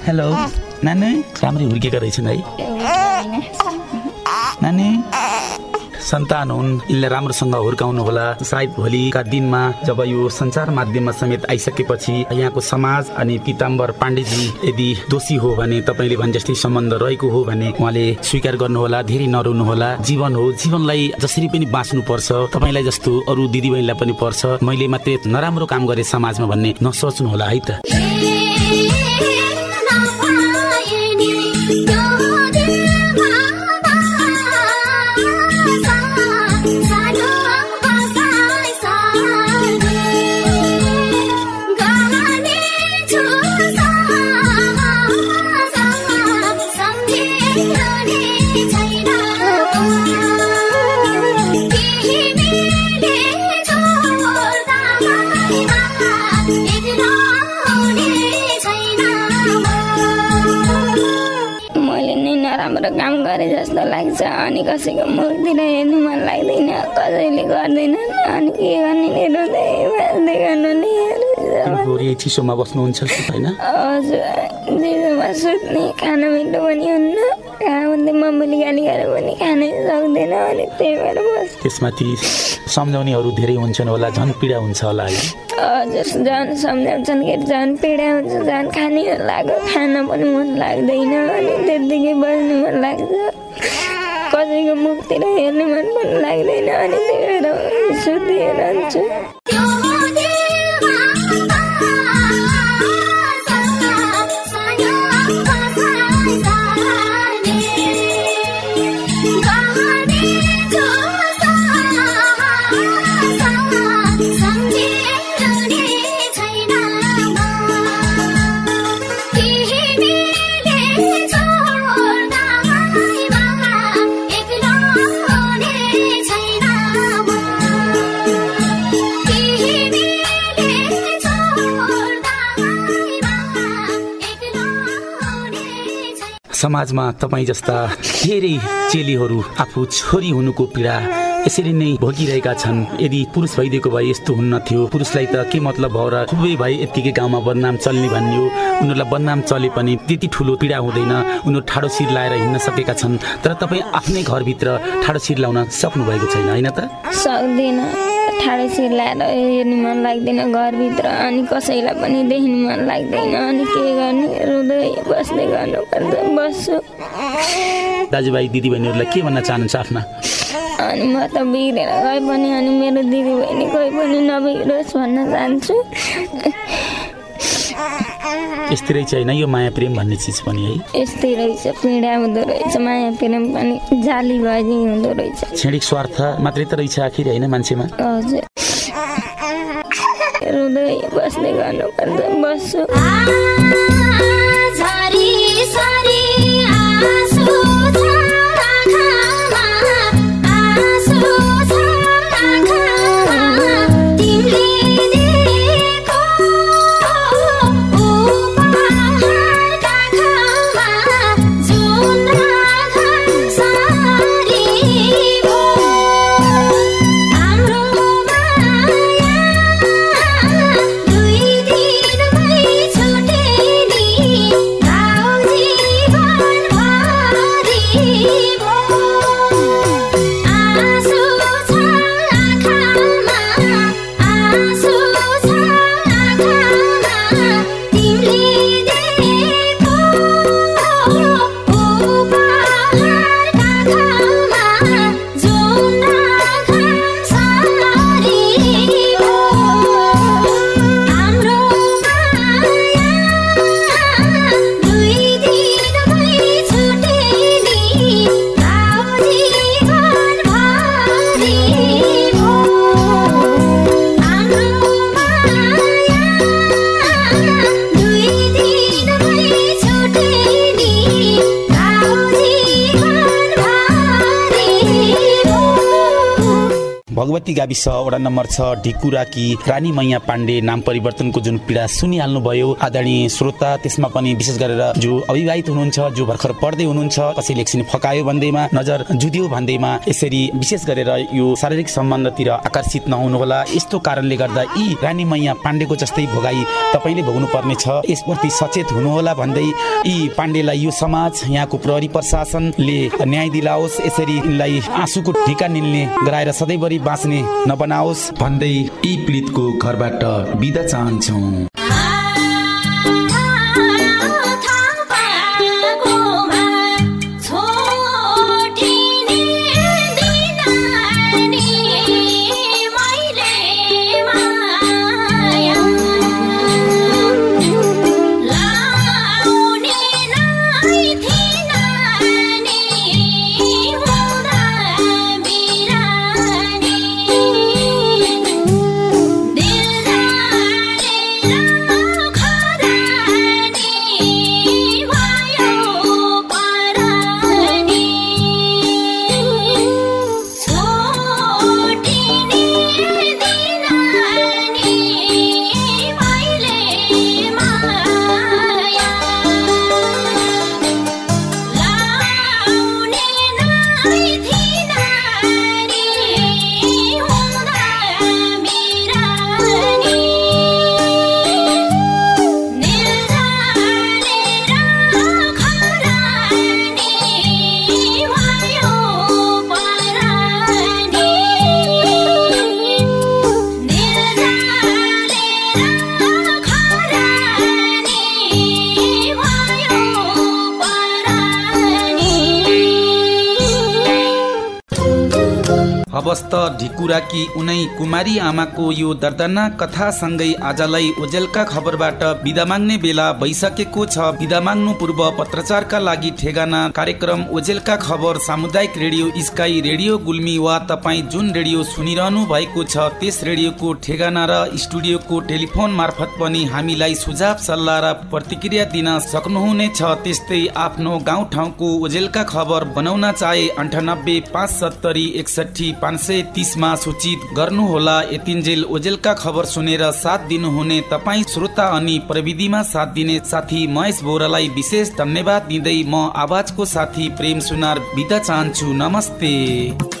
Hello नानी राम्रै हुर्केका रहेछन् है नानी सन्तान हुन् यसलाई राम्रोसँग हुर्काउनु होला सायद भोलिका दिनमा जब यो सञ्चार माध्यममा समेत आइसकेपछि यहाँको समाज अनि पिताम्बर पाण्डेजी यदि दोषी हो भने तपाईँले भने जस्तै सम्बन्ध रहेको हो भने उहाँले स्वीकार गर्नुहोला धेरै नरुनु होला जीवन हो जीवनलाई जसरी पनि बाँच्नु पर्छ तपाईँलाई जस्तो अरू दिदीबहिनीलाई पनि पर्छ मैले मात्रै नराम्रो काम गरेँ समाजमा भन्ने नसोच्नु होला है त काम गरे जस्तो लाग्छ। अनि कसैको मुखतिर हेर्नु मन लाग्दैन कसैले गर्दैन अनि के गर्ने रुँदै चिसोमा बस्नुहुन्छ होइन हजुर दिदोमा सुत्ने खाना मिठो पनि हुन्न। कहाँ हुँदै मम्मीले गाली गरेर पनि खानै सक्दैन अनि त्यही भएर बस त्यसमाथि सम्झाउनेहरू धेरै हुन्छन् होला झन् पीडा हुन्छ होला है। हजुर झन् सम्झाउँछन् कि झन् पीडा हुन्छ झन् खाने मन लाग्यो खान पनि मन लाग्दैन अनि त्यत्तिकै बस्नु मन लाग्छ। कसैको मुखतिर हेर्ने मन पनि लाग्दैन अनि त्यही भएर सुतिएर समाजमा तपाईँ जस्ता धेरै चेलीहरू आफू छोरी हुनुको पीडा यसरी नै भोगिरहेका छन्। यदि पुरुष भइदिएको भए यस्तो हुन्न थियो। पुरुषलाई त के मतलब भयो र खुबै भए यत्तिकै गाउँमा बदनाम चल्ने भन्ने हो उनीहरूलाई बदनाम चले पनि त्यति ठुलो पीडा हुँदैन। उनीहरू ठाडो शिर लाएर हिँड्न सकेका छन्। तर तपाईँ आफ्नै घरभित्र ठाडो शिर लाउन सक्नुभएको छैन होइन त? सक्दिनँ। ठाडो शिर लाएर हेर्ने मन लाग्दैन घरभित्र अनि कसैलाई पनि देख्ने मन लाग्दैन। अनि के गर्ने? रुँदै बस्दै गर्नुपर्छ बस्छु। दाजुभाइ दिदीबहिनीहरूलाई के भन्न चाहनुहुन्छ आफ्ना? अनि म त बिग्रेर गए पनि अनि मेरो दिदीबहिनी कोही पनि नबिग्रोस् भन्न चाहन्छु। यस्तै रहेछ होइन? यो माया प्रेम भन्ने चिज पनि है। यस्तै रहेछ पीडा हुँदो रहेछ माया प्रेम पनि जाली बाजी हुँदो रहेछ। क्षणिक स्वार्थ मात्रै त रहेछ आखिर होइन मान्छेमा? हजुर। रुँदै बस्दै गर्नुपर्छ बस्छु। भगवती गाविस वडा नम्बर छ ढिकुराकी रानी मैया पाण्डे नाम परिवर्तनको जुन पीडा सुनिहाल्नु भयो आदरणीय श्रोता त्यसमा पनि विशेष गरेर जो अविवाहित हुनुहुन्छ जो भर्खर पढ्दै हुनुहुन्छ कसैले एकछिन फकायो भन्दैमा नजर जुदियो भन्दैमा यसरी विशेष गरेर यो शारीरिक सम्बन्धतिर आकर्षित नहुनुहोला। यस्तो कारणले गर्दा यी रानी मैया पाण्डेको जस्तै भोगाई तपाईँले भोग्नु पर्ने छ यसप्रति सचेत हुनुहोला भन्दै यी पाण्डेलाई यो समाज यहाँको प्रहरी प्रशासनले न्याय दिलाओस्। यसरी यिनलाई आँसुको ढिका निल्ने गराएर सधैँभरि बाँच्ने नबनाओस् भन्दै यी पीडितको घरबाट बिदा चाहन्छौँ। अवस्थ ढिकुराकी उनै कुमारी आमाको यो दर्दनाक कथासँगै आजलाई ओजेलका खबरबाट बिदा माग्ने बेला भइसकेको छ। बिदा माग्नु पूर्व पत्रचारका लागि ठेगाना कार्यक्रम ओजेलका खबर सामुदायिक रेडियो स्काई रेडियो गुल्मी वा तपाईँ जुन रेडियो सुनिरहनु भएको छ त्यस रेडियोको ठेगाना र स्टुडियोको टेलिफोन मार्फत पनि हामीलाई सुझाव सल्लाह र प्रतिक्रिया दिन सक्नुहुनेछ त्यस्तै आफ्नो गाउँठाउँको ओजेलका खबर बनाउन चाहे अन्ठानब्बे पाँच सत्तरी एकसठी पाँच सय तिसमा सूचित गर्नुहोला। यतिन्जेल ओजेलका खबर सुनेर साथ दिनुहुने तपाईँ श्रोता अनि प्रविधिमा साथ दिने साथी महेश बोरालाई विशेष धन्यवाद दिँदै म आवाजको साथी प्रेम सुनार बिदा चाहन्छु। नमस्ते।